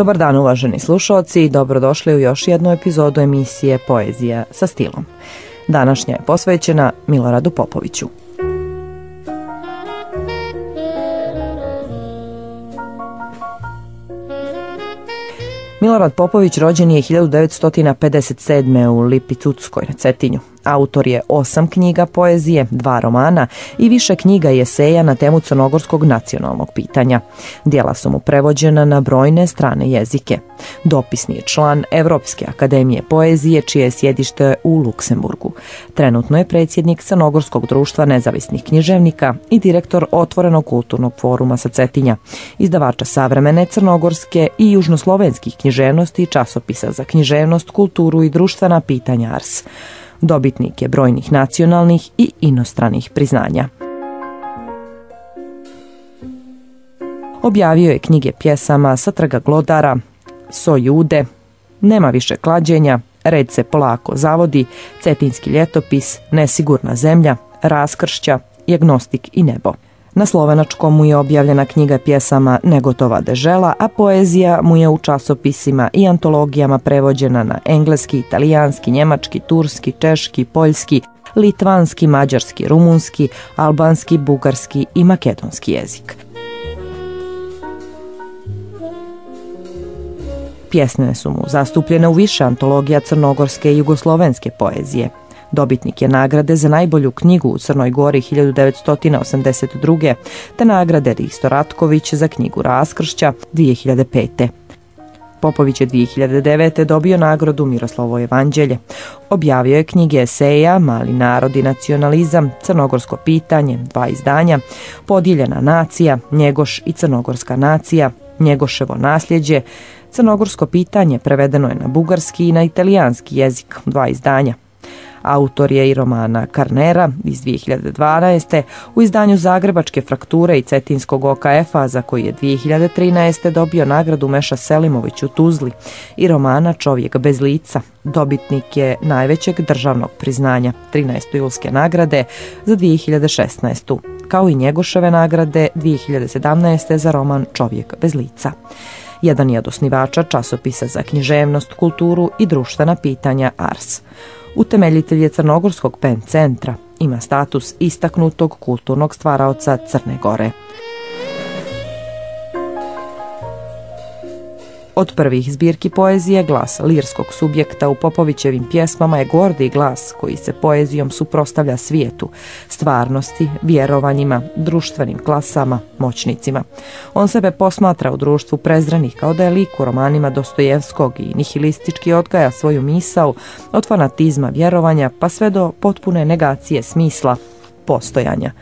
Dobar dan uvaženi slušalci i dobrodošli u još jednu epizodu emisije Poezija sa stilom. Današnja je posvećena Miloradu Popoviću. Milorad Popović rođen je 1957. u Lipicuckoj na Cetinju. Autor je osam knjiga poezije, dva romana i više knjiga i eseja na temu crnogorskog nacionalnog pitanja. Dijela su mu prevođena na brojne strane jezike. Dopisni je član Europske akademije poezije, čije je sjedište u Luksemburgu. Trenutno je predsjednik Crnogorskog društva nezavisnih književnika i direktor Otvorenog kulturnog foruma sa Cetinja, izdavača savremene crnogorske i južnoslovenskih književnosti i časopisa za književnost, kulturu i društvena pitanja Ars. Dobitnik je brojnih nacionalnih i inostranih priznanja. Objavio je knjige pjesama sa trga glodara, So jude, Nema više klađenja, Red se polako zavodi, Cetinski ljetopis, Nesigurna zemlja, Raskršća, Jagnostik i nebo. Na slovenačkom mu je objavljena knjiga pjesama Negotova dežela, a poezija mu je u časopisima i antologijama prevođena na engleski, italijanski, njemački, turski, češki, poljski, litvanski, mađarski, rumunski, albanski, bugarski i makedonski jezik. Pjesne su mu zastupljene u više antologija crnogorske i jugoslovenske poezije – Dobitnik je nagrade za najbolju knjigu u Crnoj Gori 1982. te nagrade Risto Ratković za knjigu Raskršća 2005. Popović je 2009. dobio nagradu Miroslovo evanđelje. Objavio je knjige eseja Mali narod i nacionalizam, Crnogorsko pitanje, dva izdanja, Podijeljena nacija, Njegoš i Crnogorska nacija, Njegoševo nasljeđe, Crnogorsko pitanje prevedeno je na bugarski i na italijanski jezik, dva izdanja. Autor je i romana Karnera iz 2012. u izdanju Zagrebačke frakture i Cetinskog OKF-a za koji je 2013. dobio nagradu Meša Selimović u Tuzli i romana Čovjek bez lica. Dobitnik je najvećeg državnog priznanja 13. julske nagrade za 2016. kao i Njegoševe nagrade 2017. za roman Čovjek bez lica. Jedan je od osnivača časopisa za književnost, kulturu i društvena pitanja Ars. Utemeljitelj je Crnogorskog pen centra, ima status istaknutog kulturnog stvaraoca Crne Gore. Od prvih zbirki poezije glas lirskog subjekta u Popovićevim pjesmama je gordi glas koji se poezijom suprostavlja svijetu, stvarnosti, vjerovanjima, društvenim klasama, moćnicima. On sebe posmatra u društvu prezrenih kao da je lik u romanima Dostojevskog i nihilistički odgaja svoju misao od fanatizma vjerovanja pa sve do potpune negacije smisla postojanja.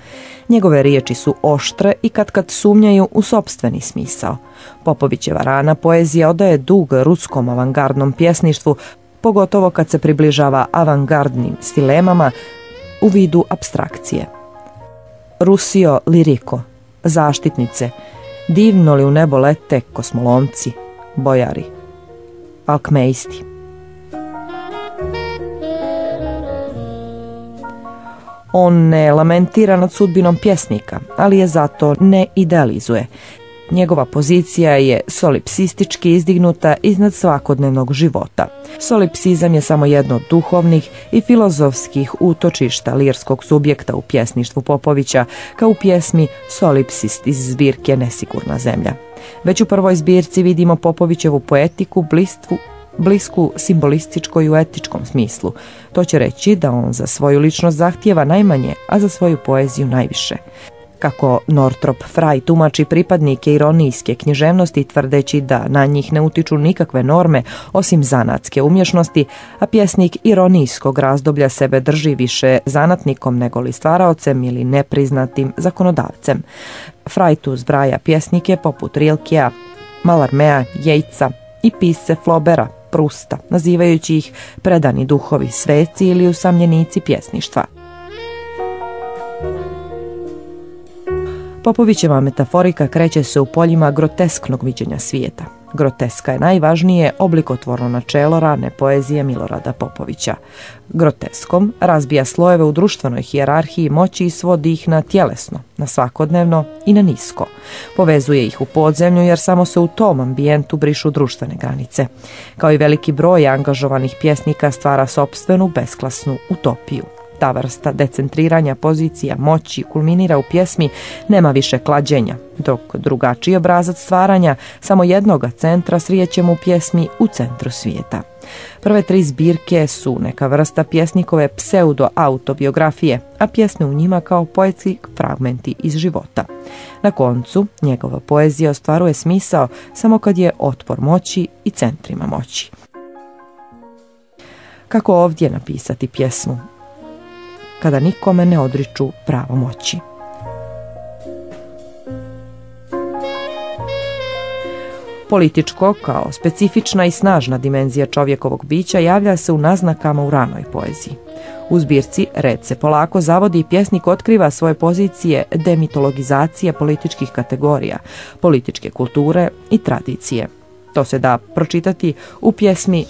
Njegove riječi su oštre i kad kad sumnjaju u sobstveni smisao. Popovićeva rana poezija odaje dug ruskom avangardnom pjesništvu, pogotovo kad se približava avangardnim stilemama u vidu abstrakcije. Rusio liriko, zaštitnice, divno li u nebo lete kosmolomci, bojari, alkmeisti. On ne lamentira nad sudbinom pjesnika, ali je zato ne idealizuje. Njegova pozicija je solipsistički izdignuta iznad svakodnevnog života. Solipsizam je samo jedno od duhovnih i filozofskih utočišta lirskog subjekta u pjesništvu Popovića, kao u pjesmi Solipsist iz zbirke Nesigurna zemlja. Već u prvoj zbirci vidimo Popovićevu poetiku, blistvu blisku simbolističkoj u etičkom smislu. To će reći da on za svoju ličnost zahtijeva najmanje, a za svoju poeziju najviše. Kako Northrop Frey tumači pripadnike ironijske književnosti tvrdeći da na njih ne utiču nikakve norme osim zanatske umješnosti, a pjesnik ironijskog razdoblja sebe drži više zanatnikom nego li stvaraocem ili nepriznatim zakonodavcem. Frey tu zbraja pjesnike poput Rilkija, Malarmea, Jejca i pisce Flobera, Prusta, nazivajući ih predani duhovi sveci ili usamljenici pjesništva. Popovićeva metaforika kreće se u poljima grotesknog viđenja svijeta. Groteska je najvažnije oblikotvorno načelo rane poezije Milorada Popovića. Groteskom razbija slojeve u društvenoj hijerarhiji moći i svodi ih na tjelesno, na svakodnevno i na nisko. Povezuje ih u podzemlju jer samo se u tom ambijentu brišu društvene granice. Kao i veliki broj angažovanih pjesnika stvara sobstvenu besklasnu utopiju. Ta vrsta decentriranja pozicija moći kulminira u pjesmi Nema više klađenja, dok drugačiji obrazac stvaranja samo jednoga centra srijećemo u pjesmi U centru svijeta. Prve tri zbirke su neka vrsta pjesnikove pseudo-autobiografije, a pjesme u njima kao poetski fragmenti iz života. Na koncu, njegova poezija ostvaruje smisao samo kad je otpor moći i centrima moći. Kako ovdje napisati pjesmu kada nikome ne odriču pravo moći. Političko, kao specifična i snažna dimenzija čovjekovog bića, javlja se u naznakama u ranoj poeziji. U zbirci Red se polako zavodi i pjesnik otkriva svoje pozicije demitologizacije političkih kategorija, političke kulture i tradicije. To se da pročitati u pjesmi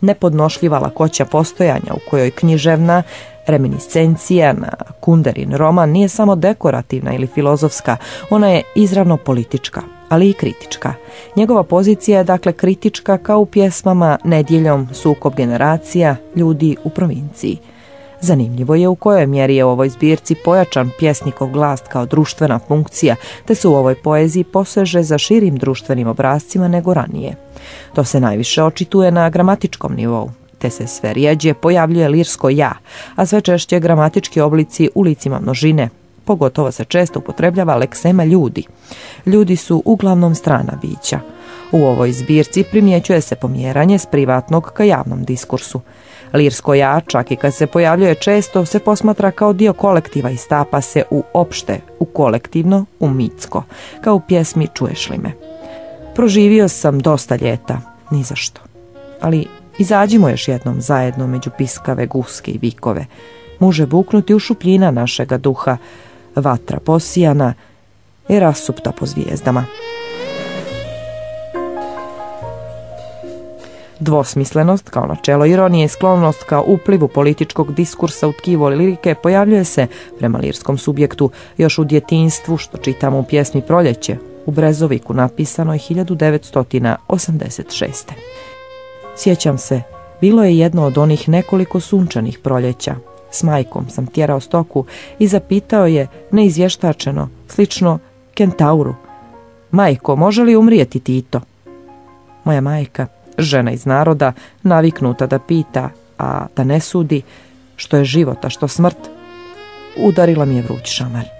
Nepodnošljiva lakoća postojanja u kojoj književna Reminiscencija na Kunderin roman nije samo dekorativna ili filozofska, ona je izravno politička, ali i kritička. Njegova pozicija je dakle kritička kao u pjesmama Nedjeljom, sukob generacija, ljudi u provinciji. Zanimljivo je u kojoj mjeri je u ovoj zbirci pojačan pjesnikov glas kao društvena funkcija, te se u ovoj poeziji poseže za širim društvenim obrazcima nego ranije. To se najviše očituje na gramatičkom nivou te se sve rijeđe pojavljuje lirsko ja, a sve češće gramatički oblici u licima množine. Pogotovo se često upotrebljava leksema ljudi. Ljudi su uglavnom strana bića. U ovoj zbirci primjećuje se pomjeranje s privatnog ka javnom diskursu. Lirsko ja, čak i kad se pojavljuje često, se posmatra kao dio kolektiva i stapa se u opšte, u kolektivno, u mitsko, kao u pjesmi Čuješ li me. Proživio sam dosta ljeta, ni zašto. Ali Izađimo još jednom zajedno među piskave, guske i vikove. Muže buknuti u šupljina našega duha, vatra posijana i rasupta po zvijezdama. Dvosmislenost kao načelo ironije i sklonost kao uplivu političkog diskursa u tkivo lirike pojavljuje se prema lirskom subjektu još u djetinstvu što čitamo u pjesmi Proljeće u Brezoviku napisanoj 1986. Sjećam se, bilo je jedno od onih nekoliko sunčanih proljeća. S majkom sam tjerao stoku i zapitao je neizvještačeno, slično kentauru. Majko, može li umrijeti Tito? Moja majka, žena iz naroda, naviknuta da pita, a da ne sudi, što je život, a što smrt, udarila mi je vruć šamar.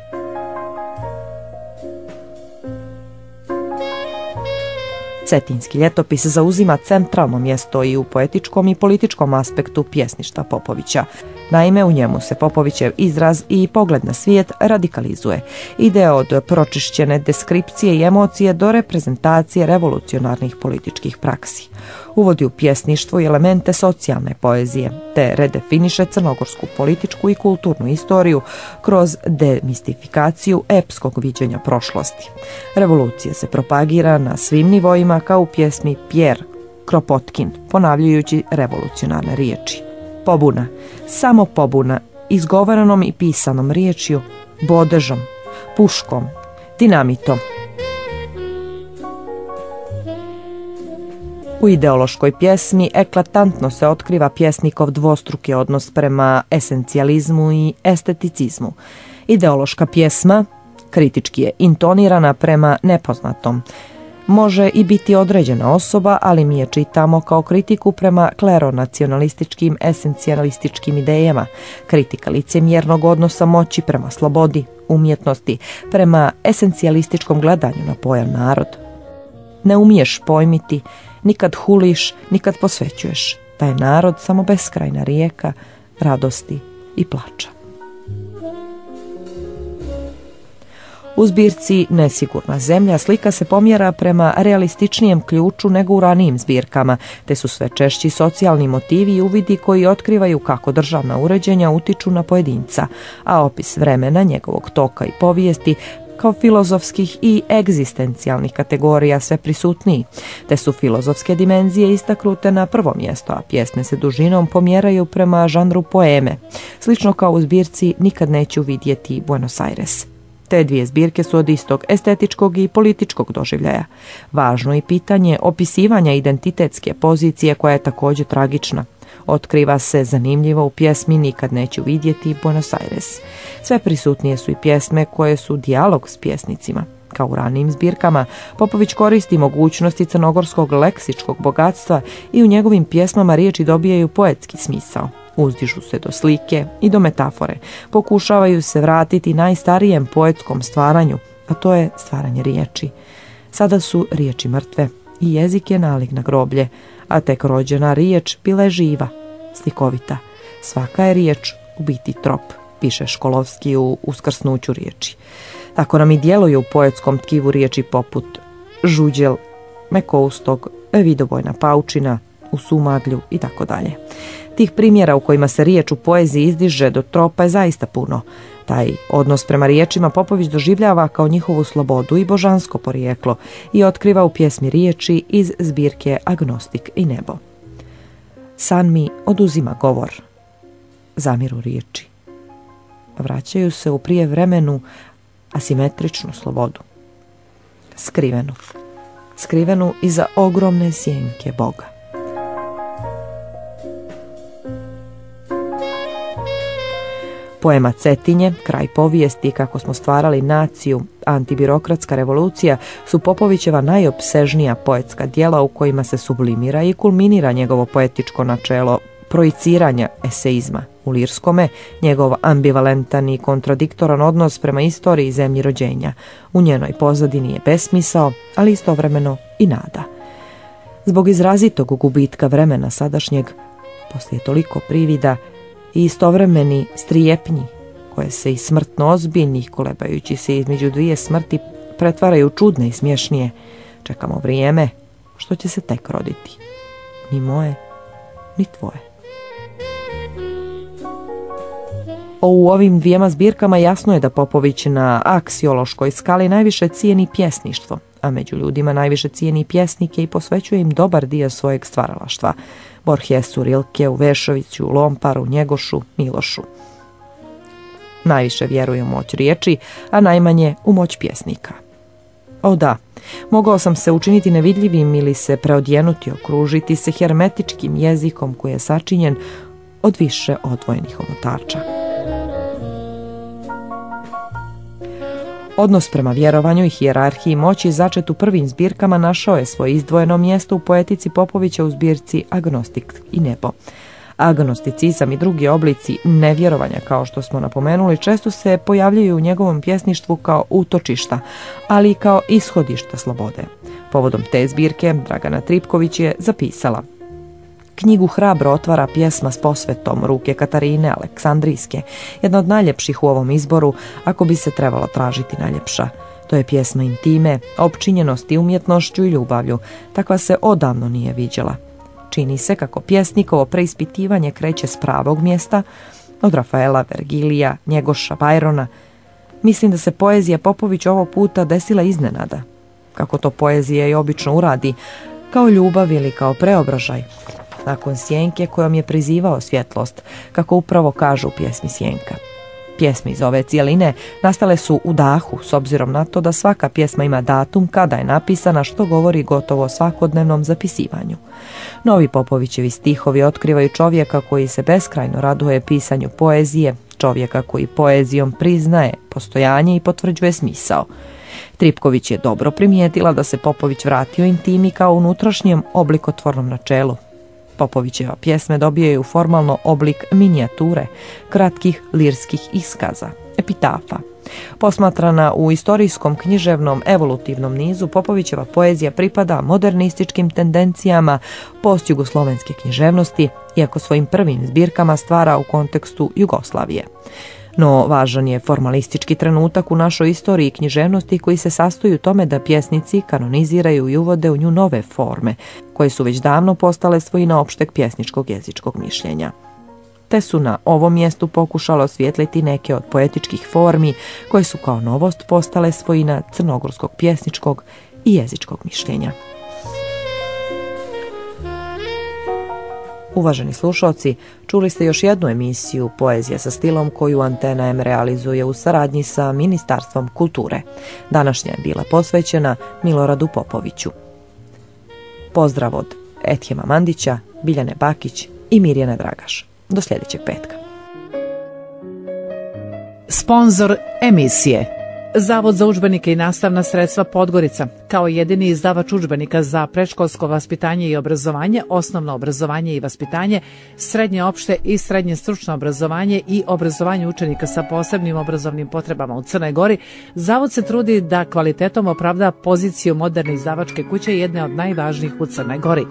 Cetinski ljetopis zauzima centralno mjesto i u poetičkom i političkom aspektu pjesništa Popovića. Naime, u njemu se Popovićev izraz i pogled na svijet radikalizuje. Ide od pročišćene deskripcije i emocije do reprezentacije revolucionarnih političkih praksi. Uvodi u pjesništvo i elemente socijalne poezije, te redefiniše crnogorsku političku i kulturnu istoriju kroz demistifikaciju epskog viđenja prošlosti. Revolucija se propagira na svim nivoima kao u pjesmi Pierre Kropotkin, ponavljajući revolucionarne riječi. Pobuna, samo pobuna, izgovorenom i pisanom riječju, bodežom, puškom, dinamitom. U ideološkoj pjesmi eklatantno se otkriva pjesnikov dvostruki odnos prema esencijalizmu i esteticizmu. Ideološka pjesma kritički je intonirana prema nepoznatom, može i biti određena osoba, ali mi je čitamo kao kritiku prema kleronacionalističkim esencijalističkim idejama, kritika licemjernog odnosa moći prema slobodi, umjetnosti, prema esencijalističkom gledanju na pojam narod. Ne umiješ pojmiti, nikad huliš, nikad posvećuješ, da je narod samo beskrajna rijeka radosti i plača. U zbirci Nesigurna zemlja slika se pomjera prema realističnijem ključu nego u ranijim zbirkama, te su sve češći socijalni motivi i uvidi koji otkrivaju kako državna uređenja utiču na pojedinca, a opis vremena, njegovog toka i povijesti kao filozofskih i egzistencijalnih kategorija sve prisutniji, te su filozofske dimenzije istaknute na prvo mjesto, a pjesme se dužinom pomjeraju prema žanru poeme, slično kao u zbirci Nikad neću vidjeti Buenos Aires. Te dvije zbirke su od istog estetičkog i političkog doživljaja. Važno je pitanje opisivanja identitetske pozicije koja je također tragična. Otkriva se zanimljivo u pjesmi Nikad neću vidjeti Buenos Aires. Sve prisutnije su i pjesme koje su dijalog s pjesnicima. Kao u ranijim zbirkama, Popović koristi mogućnosti crnogorskog leksičkog bogatstva i u njegovim pjesmama riječi dobijaju poetski smisao. Uzdižu se do slike i do metafore. Pokušavaju se vratiti najstarijem poetskom stvaranju, a to je stvaranje riječi. Sada su riječi mrtve i jezik je nalik na groblje, a tek rođena riječ bila je živa, slikovita. Svaka je riječ u biti trop, piše Školovski u uskrsnuću riječi. Tako nam i djeluju u poetskom tkivu riječi poput žuđel, mekoustog, vidobojna paučina, u sumaglju i tako dalje. Tih primjera u kojima se riječ u poeziji izdiže do tropa je zaista puno. Taj odnos prema riječima Popović doživljava kao njihovu slobodu i božansko porijeklo i otkriva u pjesmi riječi iz zbirke Agnostik i nebo. San mi oduzima govor, zamiru riječi. Vraćaju se u prije vremenu asimetričnu slobodu. Skrivenu. Skrivenu iza ogromne sjenke Boga. Poema Cetinje, kraj povijesti kako smo stvarali naciju, antibirokratska revolucija su Popovićeva najopsežnija poetska djela u kojima se sublimira i kulminira njegovo poetičko načelo projiciranja eseizma. U Lirskome njegov ambivalentan i kontradiktoran odnos prema istoriji zemlji rođenja. U njenoj pozadini je besmisao, ali istovremeno i nada. Zbog izrazitog gubitka vremena sadašnjeg, poslije toliko privida, i istovremeni strijepnji koje se i smrtno ozbiljnih kolebajući se između dvije smrti pretvaraju čudne i smješnije. Čekamo vrijeme što će se tek roditi. Ni moje, ni tvoje. O u ovim dvijema zbirkama jasno je da Popović na aksiološkoj skali najviše cijeni pjesništvo, a među ljudima najviše cijeni pjesnike i posvećuje im dobar dio svojeg stvaralaštva. Borhesu, Rilke, u Vešoviću, Lomparu, Njegošu, Milošu. Najviše vjeruju u moć riječi, a najmanje u moć pjesnika. O da, mogao sam se učiniti nevidljivim ili se preodjenuti, okružiti se hermetičkim jezikom koji je sačinjen od više odvojenih omotača. Odnos prema vjerovanju i hijerarhiji moći začet u prvim zbirkama našao je svoje izdvojeno mjesto u poetici Popovića u zbirci Agnostik i nebo. Agnosticizam i drugi oblici nevjerovanja, kao što smo napomenuli, često se pojavljaju u njegovom pjesništvu kao utočišta, ali i kao ishodišta slobode. Povodom te zbirke Dragana Tripković je zapisala Knjigu hrabro otvara pjesma s posvetom ruke Katarine Aleksandrijske, jedna od najljepših u ovom izboru, ako bi se trebalo tražiti najljepša. To je pjesma intime, opčinjenosti umjetnošću i ljubavlju, takva se odavno nije viđela. Čini se kako pjesnikovo preispitivanje kreće s pravog mjesta, od Rafaela, Vergilija, Njegoša, Bajrona. Mislim da se poezija Popović ovog puta desila iznenada. Kako to poezija i obično uradi, kao ljubav ili kao preobražaj, nakon sjenke kojom je prizivao svjetlost, kako upravo kažu u pjesmi Sjenka. Pjesme iz ove cijeline nastale su u dahu, s obzirom na to da svaka pjesma ima datum kada je napisana, što govori gotovo o svakodnevnom zapisivanju. Novi Popovićevi stihovi otkrivaju čovjeka koji se beskrajno raduje pisanju poezije, čovjeka koji poezijom priznaje postojanje i potvrđuje smisao. Tripković je dobro primijetila da se Popović vratio intimi kao unutrašnjem oblikotvornom načelu, Popovićeva pjesme dobijaju formalno oblik minijature, kratkih lirskih iskaza, epitafa. Posmatrana u istorijskom književnom evolutivnom nizu, Popovićeva poezija pripada modernističkim tendencijama postjugoslovenske književnosti, iako svojim prvim zbirkama stvara u kontekstu Jugoslavije. No, važan je formalistički trenutak u našoj istoriji književnosti koji se sastoji u tome da pjesnici kanoniziraju i uvode u nju nove forme, koje su već davno postale svojina opšteg pjesničkog jezičkog mišljenja te su na ovom mjestu pokušalo osvijetliti neke od poetičkih formi koje su kao novost postale svojina crnogorskog pjesničkog i jezičkog mišljenja. Uvaženi slušalci, čuli ste još jednu emisiju Poezija sa stilom koju Antena M realizuje u saradnji sa Ministarstvom kulture. Današnja je bila posvećena Miloradu Popoviću. Pozdrav od Etjema Mandića, Biljane Bakić i Mirjane Dragaš. Do sljedećeg petka. Sponzor emisije Zavod za udžbenike i nastavna sredstva Podgorica, kao jedini izdavač udžbenika za predškolsko vaspitanje i obrazovanje, osnovno obrazovanje i vaspitanje, srednje opšte i srednje stručno obrazovanje i obrazovanje učenika sa posebnim obrazovnim potrebama u Crnoj Gori, Zavod se trudi da kvalitetom opravda poziciju moderne izdavačke kuće jedne od najvažnijih u Crnoj Gori.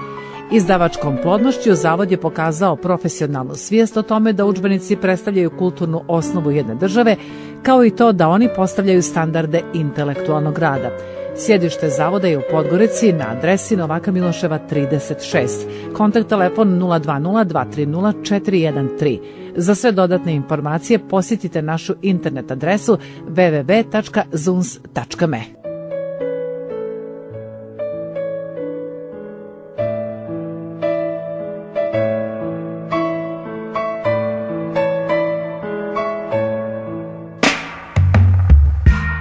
Izdavačkom plodnošću Zavod je pokazao profesionalnu svijest o tome da udžbenici predstavljaju kulturnu osnovu jedne države, kao i to da oni postavljaju standarde intelektualnog rada. Sjedište zavoda je u Podgorici na adresi Novaka Miloševa 36. Kontakt telefon 020 Za sve dodatne informacije posjetite našu internet adresu www.zuns.me.